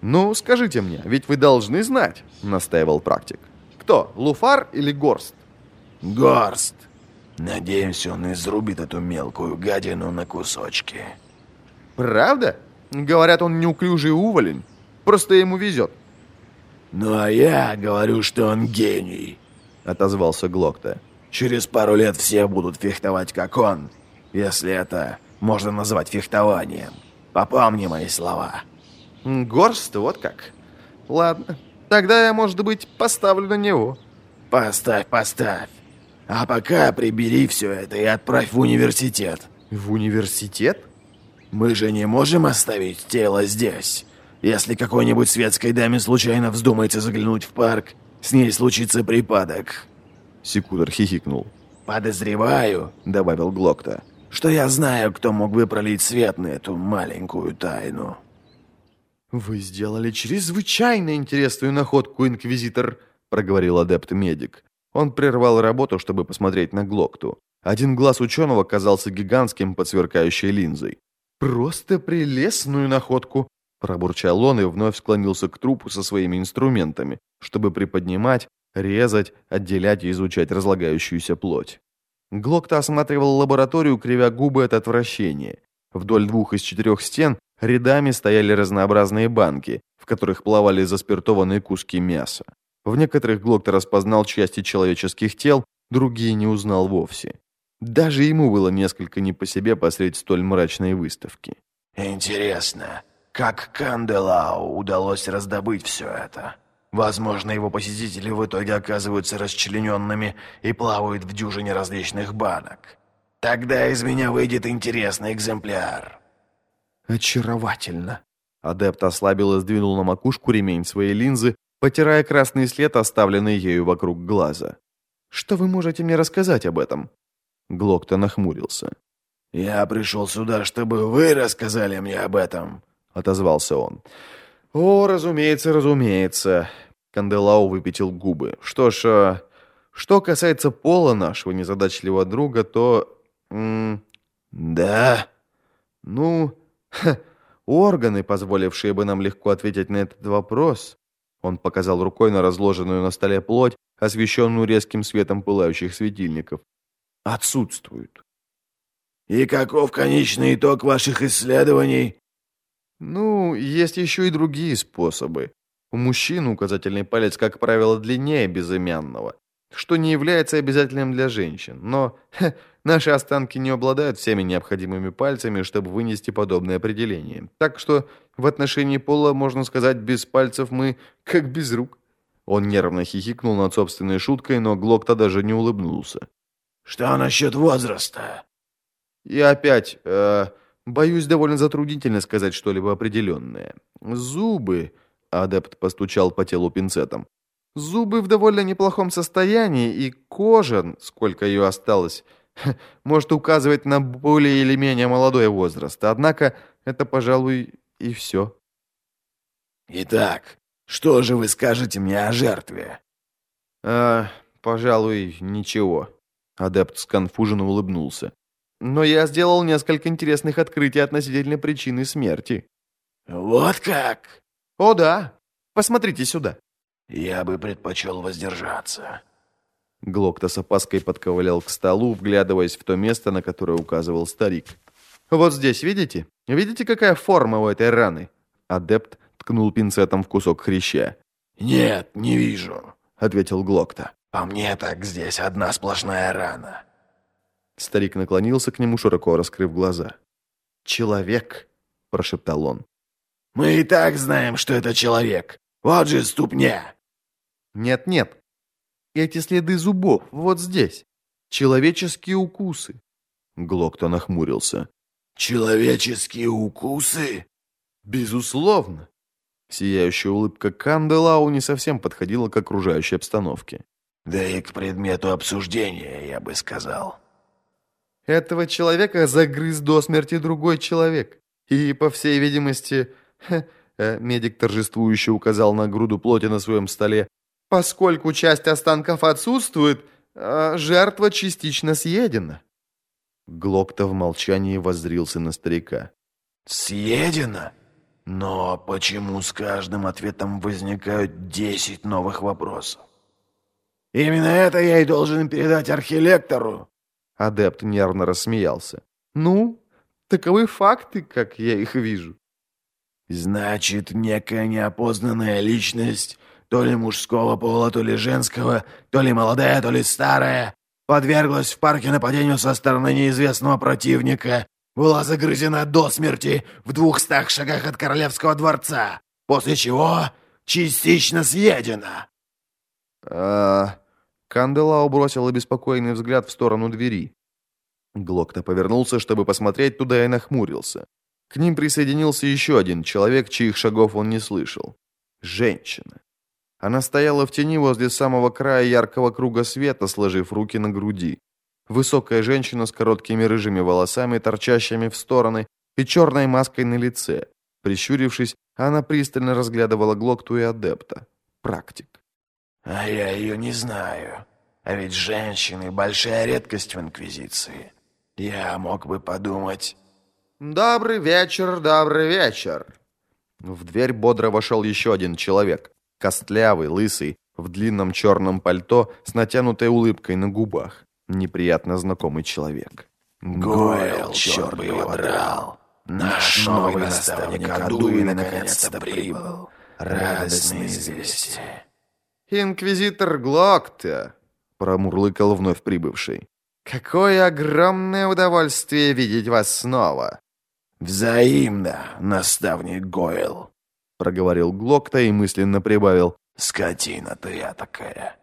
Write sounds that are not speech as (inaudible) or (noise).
«Ну, скажите мне, ведь вы должны знать», — настаивал практик. «Кто, Луфар или Горст?» Горст. Надеемся, он изрубит эту мелкую гадину на кусочки. «Правда? Говорят, он неуклюжий уволень. Просто ему везет». Ну а я говорю, что он гений, отозвался Глокта. Через пару лет все будут фехтовать, как он, если это можно назвать фехтованием. Попомни мои слова. Горст, вот как. Ладно, тогда я, может быть, поставлю на него. Поставь, поставь. А пока прибери все это и отправь в университет. В университет? Мы же не можем оставить тело здесь. Если какой-нибудь светской даме случайно вздумается заглянуть в парк, с ней случится припадок». Секудор хихикнул. «Подозреваю», — добавил Глокта, «что я знаю, кто мог бы пролить свет на эту маленькую тайну». «Вы сделали чрезвычайно интересную находку, Инквизитор», — проговорил адепт-медик. Он прервал работу, чтобы посмотреть на Глокту. Один глаз ученого казался гигантским под сверкающей линзой. «Просто прелестную находку. Пробурчал он и вновь склонился к трупу со своими инструментами, чтобы приподнимать, резать, отделять и изучать разлагающуюся плоть. Глокта осматривал лабораторию, кривя губы от отвращения. Вдоль двух из четырех стен рядами стояли разнообразные банки, в которых плавали заспиртованные куски мяса. В некоторых Глокта распознал части человеческих тел, другие не узнал вовсе. Даже ему было несколько не по себе посредь столь мрачной выставки. «Интересно, как Канделау удалось раздобыть все это? Возможно, его посетители в итоге оказываются расчлененными и плавают в дюжине различных банок. Тогда из меня выйдет интересный экземпляр. Очаровательно. Адепт ослабил и сдвинул на макушку ремень своей линзы, потирая красный след, оставленный ею вокруг глаза. «Что вы можете мне рассказать об этом?» Глокта нахмурился. «Я пришел сюда, чтобы вы рассказали мне об этом отозвался он. «О, разумеется, разумеется», — Канделау выпятил губы. «Что ж, а, что касается пола нашего незадачливого друга, то...» «Да?» «Ну, ха, органы, позволившие бы нам легко ответить на этот вопрос...» Он показал рукой на разложенную на столе плоть, освещенную резким светом пылающих светильников. «Отсутствуют». «И каков конечный итог ваших исследований?» Ну, есть еще и другие способы. У мужчин указательный палец, как правило, длиннее безымянного, что не является обязательным для женщин. Но (laughs) ха, наши останки не обладают всеми необходимыми пальцами, чтобы вынести подобное определение. Так что в отношении пола, можно сказать, без пальцев мы как без рук. Он нервно хихикнул над собственной шуткой, но Глокта даже не улыбнулся. «Что насчет возраста?» «И опять...» э, Боюсь, довольно затруднительно сказать что-либо определенное. Зубы... Адепт постучал по телу пинцетом. Зубы в довольно неплохом состоянии, и кожа, сколько ее осталось, (laughs) может указывать на более или менее молодой возраст. Однако это, пожалуй, и все. Итак, что же вы скажете мне о жертве? А, пожалуй, ничего. Адепт сконфуженно улыбнулся. Но я сделал несколько интересных открытий относительно причины смерти». «Вот как?» «О да. Посмотрите сюда». «Я бы предпочел воздержаться». Глокта с опаской подковылял к столу, вглядываясь в то место, на которое указывал старик. «Вот здесь, видите? Видите, какая форма у этой раны?» Адепт ткнул пинцетом в кусок хряща. «Нет, не вижу», — ответил Глокта. «По мне так здесь одна сплошная рана». Старик наклонился к нему, широко раскрыв глаза. «Человек!» – прошептал он. «Мы и так знаем, что это человек. Вот же ступня!» «Нет-нет. Эти следы зубов вот здесь. Человеческие укусы». Глокто нахмурился. «Человеческие укусы?» «Безусловно». Сияющая улыбка Канделау не совсем подходила к окружающей обстановке. «Да и к предмету обсуждения, я бы сказал». Этого человека загрыз до смерти другой человек. И, по всей видимости, (laughs) э, медик торжествующе указал на груду плоти на своем столе, поскольку часть останков отсутствует, а жертва частично съедена. Глокта в молчании воззрился на старика. «Съедена?» Но почему с каждым ответом возникают десять новых вопросов? Именно это я и должен передать архилектору. Адепт нервно рассмеялся. Ну, таковы факты, как я их вижу. Значит, некая неопознанная личность, то ли мужского пола, то ли женского, то ли молодая, то ли старая, подверглась в парке нападению со стороны неизвестного противника, была загрызена до смерти в двухстах шагах от королевского дворца, после чего частично съедена. А... Канделау бросил обеспокоенный взгляд в сторону двери. Глокта повернулся, чтобы посмотреть туда, и нахмурился. К ним присоединился еще один человек, чьих шагов он не слышал. Женщина. Она стояла в тени возле самого края яркого круга света, сложив руки на груди. Высокая женщина с короткими рыжими волосами, торчащими в стороны, и черной маской на лице. Прищурившись, она пристально разглядывала Глокту и адепта. Практик. «А я ее не знаю. А ведь женщины — большая редкость в Инквизиции. Я мог бы подумать...» «Добрый вечер, добрый вечер!» В дверь бодро вошел еще один человек. Костлявый, лысый, в длинном черном пальто с натянутой улыбкой на губах. Неприятно знакомый человек. «Гойл, черт бы его драл! Наш новый наставник Адуи наконец-то прибыл. Радостные известия!» «Инквизитор Глокта!» — промурлыкал вновь прибывший. «Какое огромное удовольствие видеть вас снова!» «Взаимно, наставник Гойл!» Проговорил Глокта и мысленно прибавил. «Скотина ты я такая!»